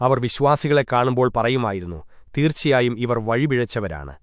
അവർ വിശ്വാസികളെ കാണുമ്പോൾ പറയുമായിരുന്നു തീർച്ചയായും ഇവർ വഴിപിഴച്ചവരാണ്.